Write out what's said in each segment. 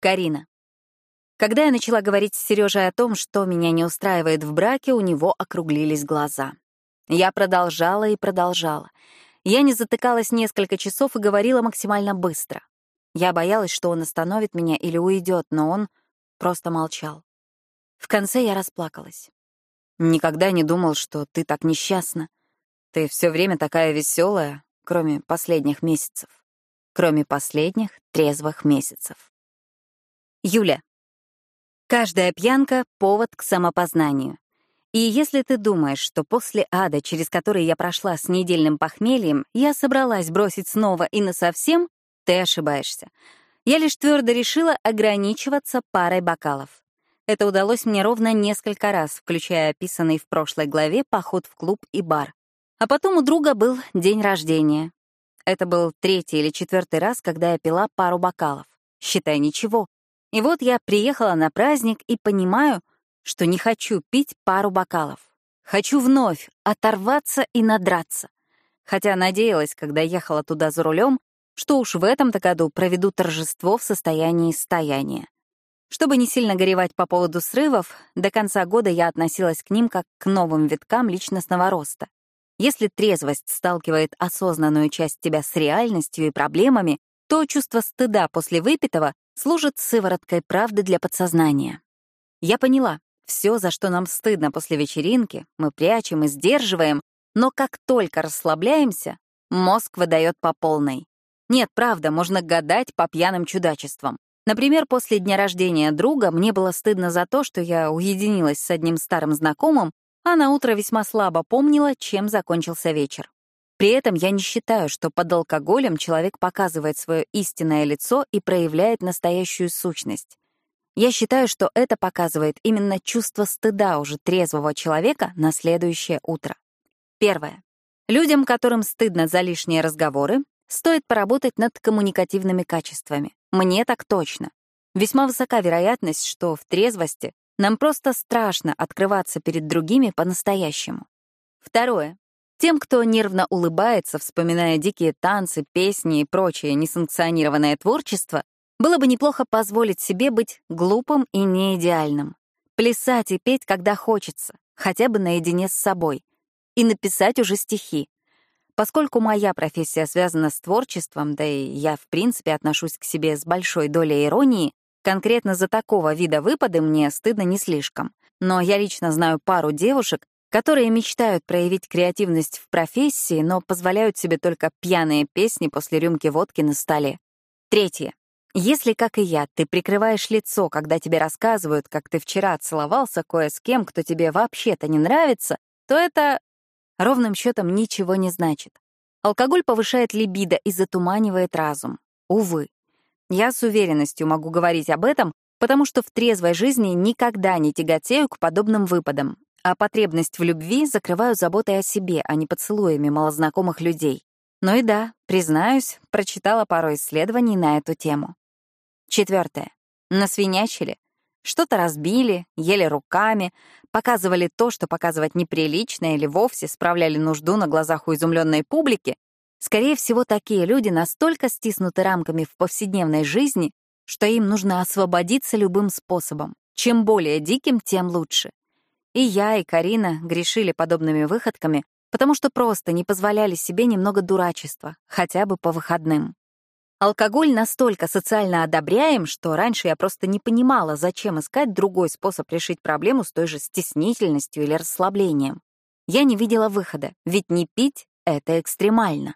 Карина. Когда я начала говорить с Сережей о том, что меня не устраивает в браке, у него округлились глаза. Я продолжала и продолжала. Я не затыкалась несколько часов и говорила максимально быстро. Я боялась, что он остановит меня или уйдет, но он просто молчал. В конце я расплакалась. Никогда не думал, что ты так несчастна. Ты все время такая веселая, кроме последних месяцев. Кроме последних трезвых месяцев. Юля. Каждая пьянка — повод к самопознанию. И если ты думаешь, что после ада, через который я прошла с недельным похмельем, я собралась бросить снова и насовсем, ты ошибаешься. Я лишь твердо решила ограничиваться парой бокалов. Это удалось мне ровно несколько раз, включая описанный в прошлой главе поход в клуб и бар. А потом у друга был день рождения. Это был третий или четвертый раз, когда я пила пару бокалов. Считай, ничего. И вот я приехала на праздник и понимаю, что не хочу пить пару бокалов. Хочу вновь оторваться и надраться. Хотя надеялась, когда ехала туда за рулем, что уж в этом-то году проведу торжество в состоянии стояния. Чтобы не сильно горевать по поводу срывов, до конца года я относилась к ним как к новым виткам личностного роста. Если трезвость сталкивает осознанную часть тебя с реальностью и проблемами, то чувство стыда после выпитого служит сывороткой правды для подсознания. Я поняла, все, за что нам стыдно после вечеринки, мы прячем и сдерживаем, но как только расслабляемся, мозг выдает по полной. Нет, правда, можно гадать по пьяным чудачествам. Например, после дня рождения друга мне было стыдно за то, что я уединилась с одним старым знакомым, а на утро весьма слабо помнила, чем закончился вечер. При этом я не считаю, что под алкоголем человек показывает свое истинное лицо и проявляет настоящую сущность. Я считаю, что это показывает именно чувство стыда уже трезвого человека на следующее утро. Первое. Людям, которым стыдно за лишние разговоры, стоит поработать над коммуникативными качествами. Мне так точно. Весьма высока вероятность, что в трезвости нам просто страшно открываться перед другими по-настоящему. Второе. Тем, кто нервно улыбается, вспоминая дикие танцы, песни и прочее несанкционированное творчество, было бы неплохо позволить себе быть глупым и неидеальным. Плясать и петь, когда хочется, хотя бы наедине с собой. И написать уже стихи. Поскольку моя профессия связана с творчеством, да и я, в принципе, отношусь к себе с большой долей иронии, конкретно за такого вида выпады мне стыдно не слишком. Но я лично знаю пару девушек, которые мечтают проявить креативность в профессии, но позволяют себе только пьяные песни после рюмки водки на столе. Третье. Если, как и я, ты прикрываешь лицо, когда тебе рассказывают, как ты вчера целовался кое с кем, кто тебе вообще-то не нравится, то это ровным счетом ничего не значит. Алкоголь повышает либидо и затуманивает разум. Увы. Я с уверенностью могу говорить об этом, потому что в трезвой жизни никогда не тяготею к подобным выпадам, а потребность в любви закрываю заботой о себе, а не поцелуями малознакомых людей. Ну и да, признаюсь, прочитала пару исследований на эту тему. Четвертое. Насвинячили. Что-то разбили, ели руками, показывали то, что показывать неприлично или вовсе справляли нужду на глазах у изумленной публики. Скорее всего, такие люди настолько стиснуты рамками в повседневной жизни, что им нужно освободиться любым способом. Чем более диким, тем лучше. И я, и Карина грешили подобными выходками, потому что просто не позволяли себе немного дурачества, хотя бы по выходным. Алкоголь настолько социально одобряем, что раньше я просто не понимала, зачем искать другой способ решить проблему с той же стеснительностью или расслаблением. Я не видела выхода, ведь не пить — это экстремально.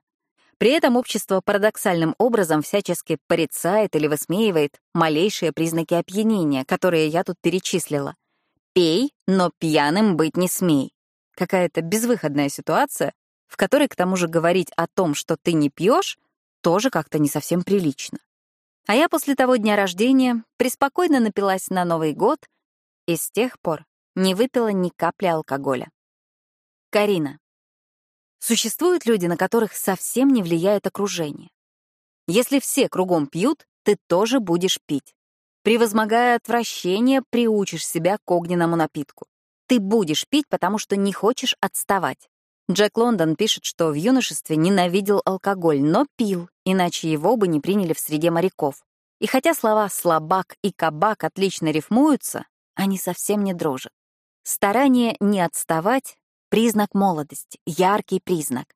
При этом общество парадоксальным образом всячески порицает или высмеивает малейшие признаки опьянения, которые я тут перечислила. Пей, но пьяным быть не смей. Какая-то безвыходная ситуация, в которой к тому же говорить о том, что ты не пьешь, тоже как-то не совсем прилично. А я после того дня рождения преспокойно напилась на Новый год и с тех пор не выпила ни капли алкоголя. Карина. Существуют люди, на которых совсем не влияет окружение. Если все кругом пьют, ты тоже будешь пить. Превозмогая отвращение, приучишь себя к огненному напитку. Ты будешь пить, потому что не хочешь отставать. Джек Лондон пишет, что в юношестве ненавидел алкоголь, но пил, иначе его бы не приняли в среде моряков. И хотя слова «слабак» и «кабак» отлично рифмуются, они совсем не дружат. Старание не отставать — признак молодости, яркий признак.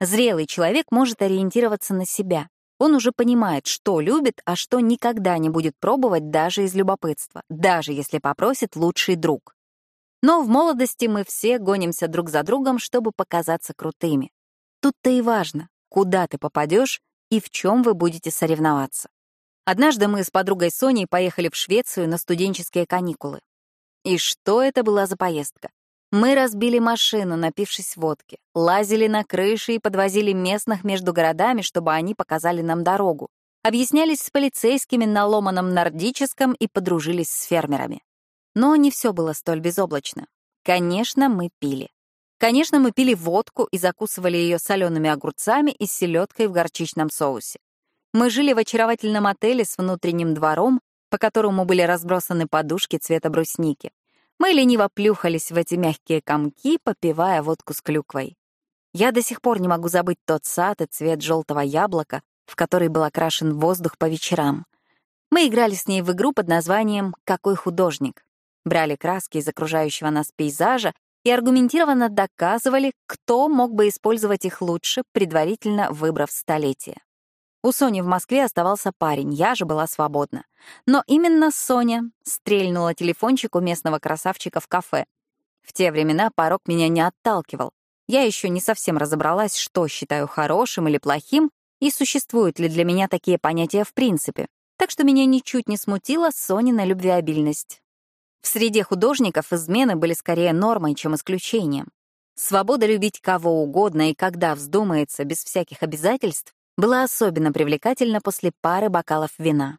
Зрелый человек может ориентироваться на себя. Он уже понимает, что любит, а что никогда не будет пробовать даже из любопытства, даже если попросит лучший друг. Но в молодости мы все гонимся друг за другом, чтобы показаться крутыми. Тут-то и важно, куда ты попадешь и в чем вы будете соревноваться. Однажды мы с подругой Соней поехали в Швецию на студенческие каникулы. И что это была за поездка? Мы разбили машину, напившись водки, лазили на крыши и подвозили местных между городами, чтобы они показали нам дорогу. Объяснялись с полицейскими на ломаном нордическом и подружились с фермерами. Но не все было столь безоблачно. Конечно, мы пили. Конечно, мы пили водку и закусывали ее солеными огурцами и селедкой в горчичном соусе. Мы жили в очаровательном отеле с внутренним двором, по которому были разбросаны подушки цвета брусники. Мы лениво плюхались в эти мягкие комки, попивая водку с клюквой. Я до сих пор не могу забыть тот сад и цвет желтого яблока, в который был окрашен воздух по вечерам. Мы играли с ней в игру под названием «Какой художник?». Брали краски из окружающего нас пейзажа и аргументированно доказывали, кто мог бы использовать их лучше, предварительно выбрав столетие. У Сони в Москве оставался парень, я же была свободна. Но именно Соня стрельнула телефончик у местного красавчика в кафе. В те времена порог меня не отталкивал. Я еще не совсем разобралась, что считаю хорошим или плохим, и существуют ли для меня такие понятия в принципе. Так что меня ничуть не смутила Сонина любвеобильность. В среде художников измены были скорее нормой, чем исключением. Свобода любить кого угодно и когда вздумается, без всяких обязательств, была особенно привлекательна после пары бокалов вина.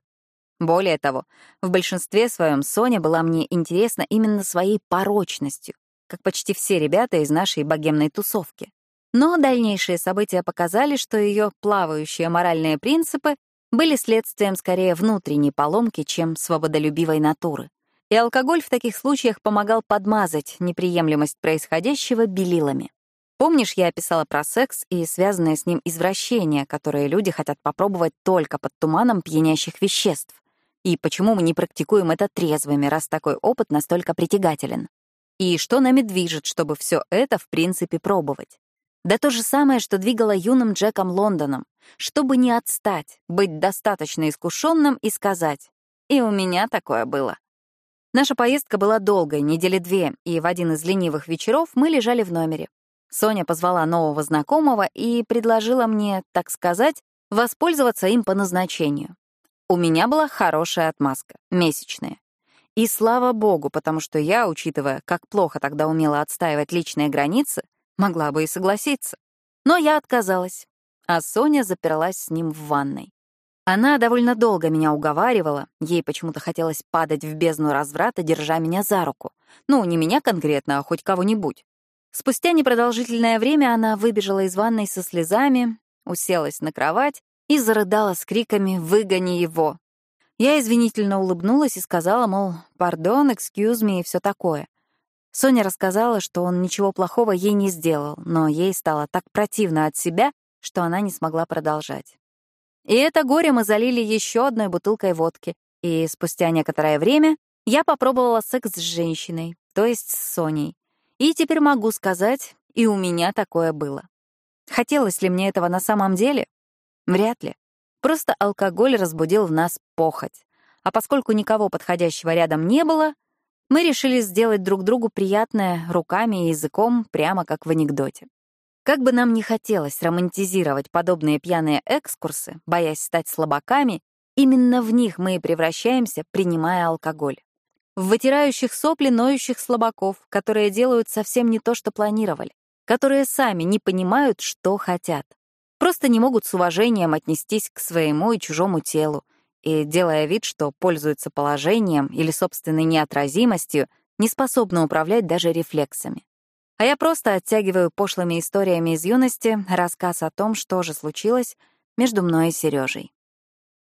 Более того, в большинстве своем Соня была мне интересна именно своей порочностью, как почти все ребята из нашей богемной тусовки. Но дальнейшие события показали, что ее плавающие моральные принципы были следствием скорее внутренней поломки, чем свободолюбивой натуры. И алкоголь в таких случаях помогал подмазать неприемлемость происходящего белилами. Помнишь, я описала про секс и связанное с ним извращение, которое люди хотят попробовать только под туманом пьянящих веществ? И почему мы не практикуем это трезвыми, раз такой опыт настолько притягателен? И что нами движет, чтобы все это, в принципе, пробовать? Да то же самое, что двигало юным Джеком Лондоном. Чтобы не отстать, быть достаточно искушенным и сказать «И у меня такое было». Наша поездка была долгой, недели две, и в один из ленивых вечеров мы лежали в номере. Соня позвала нового знакомого и предложила мне, так сказать, воспользоваться им по назначению. У меня была хорошая отмазка, месячная. И слава богу, потому что я, учитывая, как плохо тогда умела отстаивать личные границы, могла бы и согласиться. Но я отказалась, а Соня заперлась с ним в ванной. Она довольно долго меня уговаривала, ей почему-то хотелось падать в бездну разврата, держа меня за руку. Ну, не меня конкретно, а хоть кого-нибудь. Спустя непродолжительное время она выбежала из ванной со слезами, уселась на кровать и зарыдала с криками «Выгони его!». Я извинительно улыбнулась и сказала, мол, «Пардон, excuse me» и все такое. Соня рассказала, что он ничего плохого ей не сделал, но ей стало так противно от себя, что она не смогла продолжать. И это горе мы залили еще одной бутылкой водки, и спустя некоторое время я попробовала секс с женщиной, то есть с Соней. И теперь могу сказать, и у меня такое было. Хотелось ли мне этого на самом деле? Вряд ли. Просто алкоголь разбудил в нас похоть. А поскольку никого подходящего рядом не было, мы решили сделать друг другу приятное руками и языком, прямо как в анекдоте. Как бы нам ни хотелось романтизировать подобные пьяные экскурсы, боясь стать слабаками, именно в них мы и превращаемся, принимая алкоголь в вытирающих сопли ноющих слабаков, которые делают совсем не то, что планировали, которые сами не понимают, что хотят. Просто не могут с уважением отнестись к своему и чужому телу, и, делая вид, что пользуются положением или собственной неотразимостью, не способны управлять даже рефлексами. А я просто оттягиваю пошлыми историями из юности рассказ о том, что же случилось между мной и Сережей.